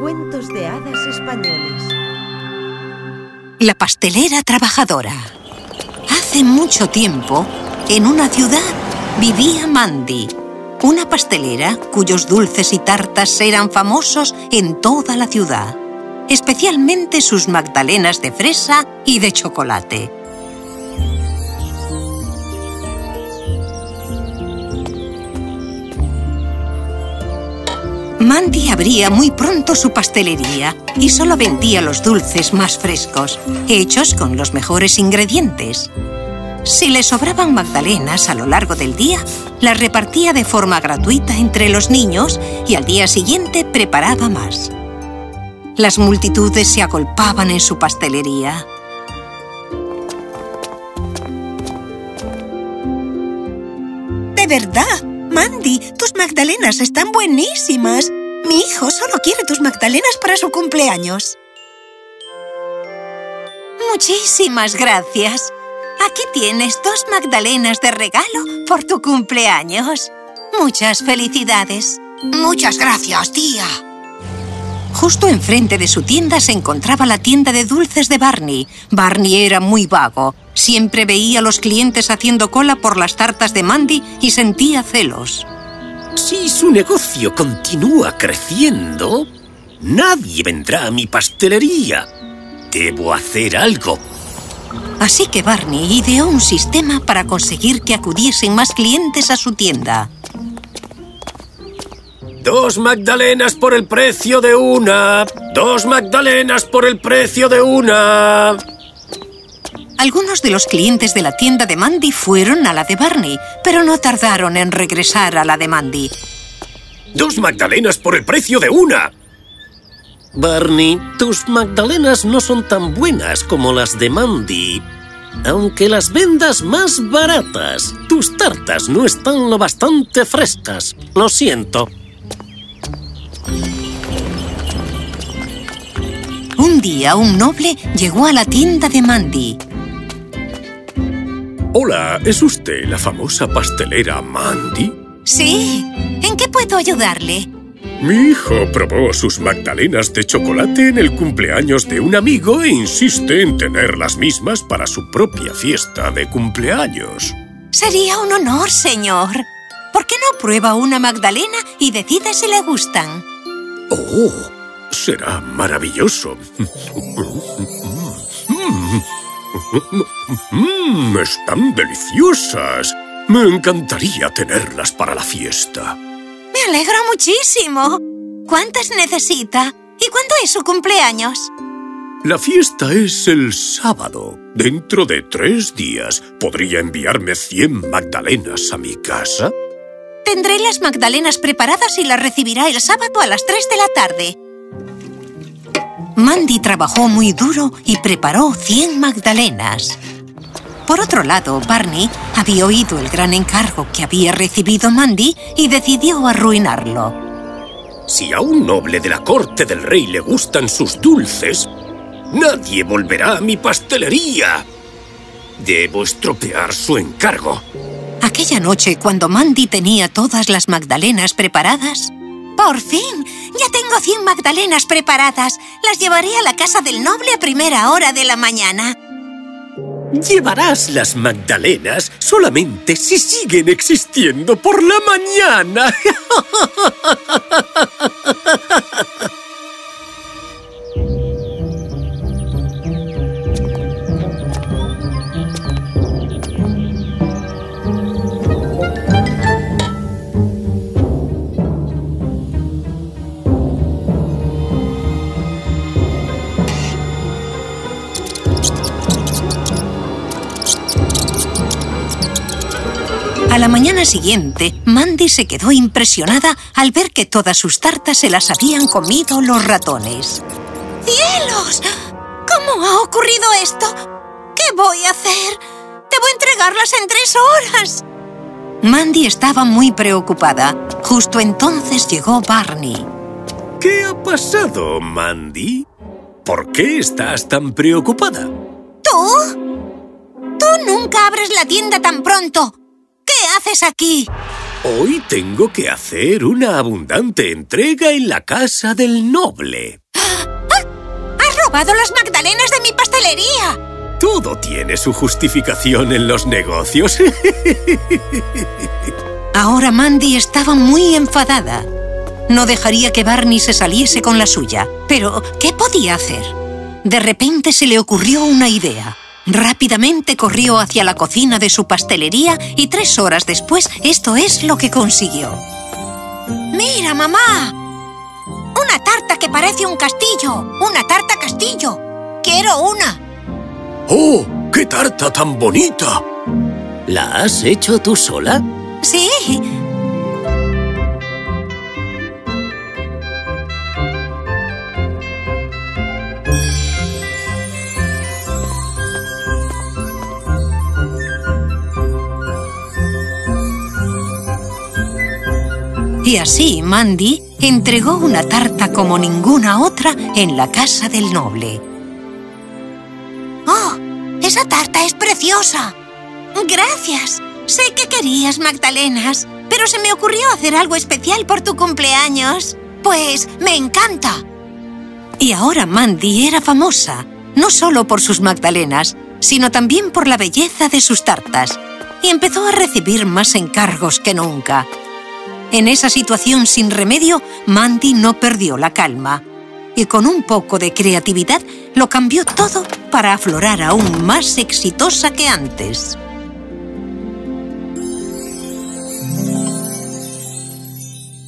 Cuentos de hadas españoles. La pastelera trabajadora. Hace mucho tiempo, en una ciudad, vivía Mandy, una pastelera cuyos dulces y tartas eran famosos en toda la ciudad, especialmente sus magdalenas de fresa y de chocolate. Mandy abría muy pronto su pastelería y solo vendía los dulces más frescos, hechos con los mejores ingredientes. Si le sobraban magdalenas a lo largo del día, las repartía de forma gratuita entre los niños y al día siguiente preparaba más. Las multitudes se agolpaban en su pastelería. ¡De verdad! Mandy, tus magdalenas están buenísimas. Mi hijo solo quiere tus magdalenas para su cumpleaños. Muchísimas gracias. Aquí tienes dos magdalenas de regalo por tu cumpleaños. Muchas felicidades. Muchas gracias, tía. Justo enfrente de su tienda se encontraba la tienda de dulces de Barney. Barney era muy vago. Siempre veía a los clientes haciendo cola por las tartas de Mandy y sentía celos. Si su negocio continúa creciendo, nadie vendrá a mi pastelería. Debo hacer algo. Así que Barney ideó un sistema para conseguir que acudiesen más clientes a su tienda. Dos magdalenas por el precio de una. Dos magdalenas por el precio de una. Algunos de los clientes de la tienda de Mandy fueron a la de Barney, pero no tardaron en regresar a la de Mandy. Dos magdalenas por el precio de una. Barney, tus magdalenas no son tan buenas como las de Mandy. Aunque las vendas más baratas, tus tartas no están lo bastante frescas. Lo siento. Un día, un noble llegó a la tienda de Mandy. Hola, ¿es usted la famosa pastelera Mandy? Sí. ¿En qué puedo ayudarle? Mi hijo probó sus magdalenas de chocolate en el cumpleaños de un amigo e insiste en tener las mismas para su propia fiesta de cumpleaños. Sería un honor, señor. ¿Por qué no prueba una magdalena y decide si le gustan? ¡Oh! Será maravilloso. ¡Mmm! ¡Están deliciosas! Me encantaría tenerlas para la fiesta. Me alegro muchísimo. ¿Cuántas necesita? ¿Y cuándo es su cumpleaños? La fiesta es el sábado. Dentro de tres días, ¿podría enviarme 100 magdalenas a mi casa? Tendré las magdalenas preparadas y las recibirá el sábado a las 3 de la tarde. Mandy trabajó muy duro y preparó 100 magdalenas. Por otro lado, Barney había oído el gran encargo que había recibido Mandy y decidió arruinarlo. Si a un noble de la corte del rey le gustan sus dulces, nadie volverá a mi pastelería. Debo estropear su encargo. Aquella noche, cuando Mandy tenía todas las magdalenas preparadas... ¡Por fin! Ya tengo 100 magdalenas preparadas. Las llevaré a la casa del noble a primera hora de la mañana. Llevarás las magdalenas solamente si siguen existiendo por la mañana. A la mañana siguiente, Mandy se quedó impresionada al ver que todas sus tartas se las habían comido los ratones. ¡Cielos! ¿Cómo ha ocurrido esto? ¿Qué voy a hacer? Debo entregarlas en tres horas. Mandy estaba muy preocupada. Justo entonces llegó Barney. ¿Qué ha pasado, Mandy? ¿Por qué estás tan preocupada? ¿Tú? Tú nunca abres la tienda tan pronto. ¿Qué haces aquí? Hoy tengo que hacer una abundante entrega en la casa del noble. ¡Has robado las magdalenas de mi pastelería! Todo tiene su justificación en los negocios. Ahora Mandy estaba muy enfadada. No dejaría que Barney se saliese con la suya. Pero, ¿qué podía hacer? De repente se le ocurrió una idea. Rápidamente corrió hacia la cocina de su pastelería y tres horas después esto es lo que consiguió. ¡Mira, mamá! Una tarta que parece un castillo. Una tarta castillo. Quiero una. ¡Oh! ¡Qué tarta tan bonita! ¿La has hecho tú sola? Sí. Y así Mandy entregó una tarta como ninguna otra en la casa del noble. ¡Oh! ¡Esa tarta es preciosa! Gracias. Sé que querías magdalenas, pero se me ocurrió hacer algo especial por tu cumpleaños. Pues me encanta. Y ahora Mandy era famosa, no solo por sus magdalenas, sino también por la belleza de sus tartas, y empezó a recibir más encargos que nunca. En esa situación sin remedio, Mandy no perdió la calma, y con un poco de creatividad lo cambió todo para aflorar aún más exitosa que antes.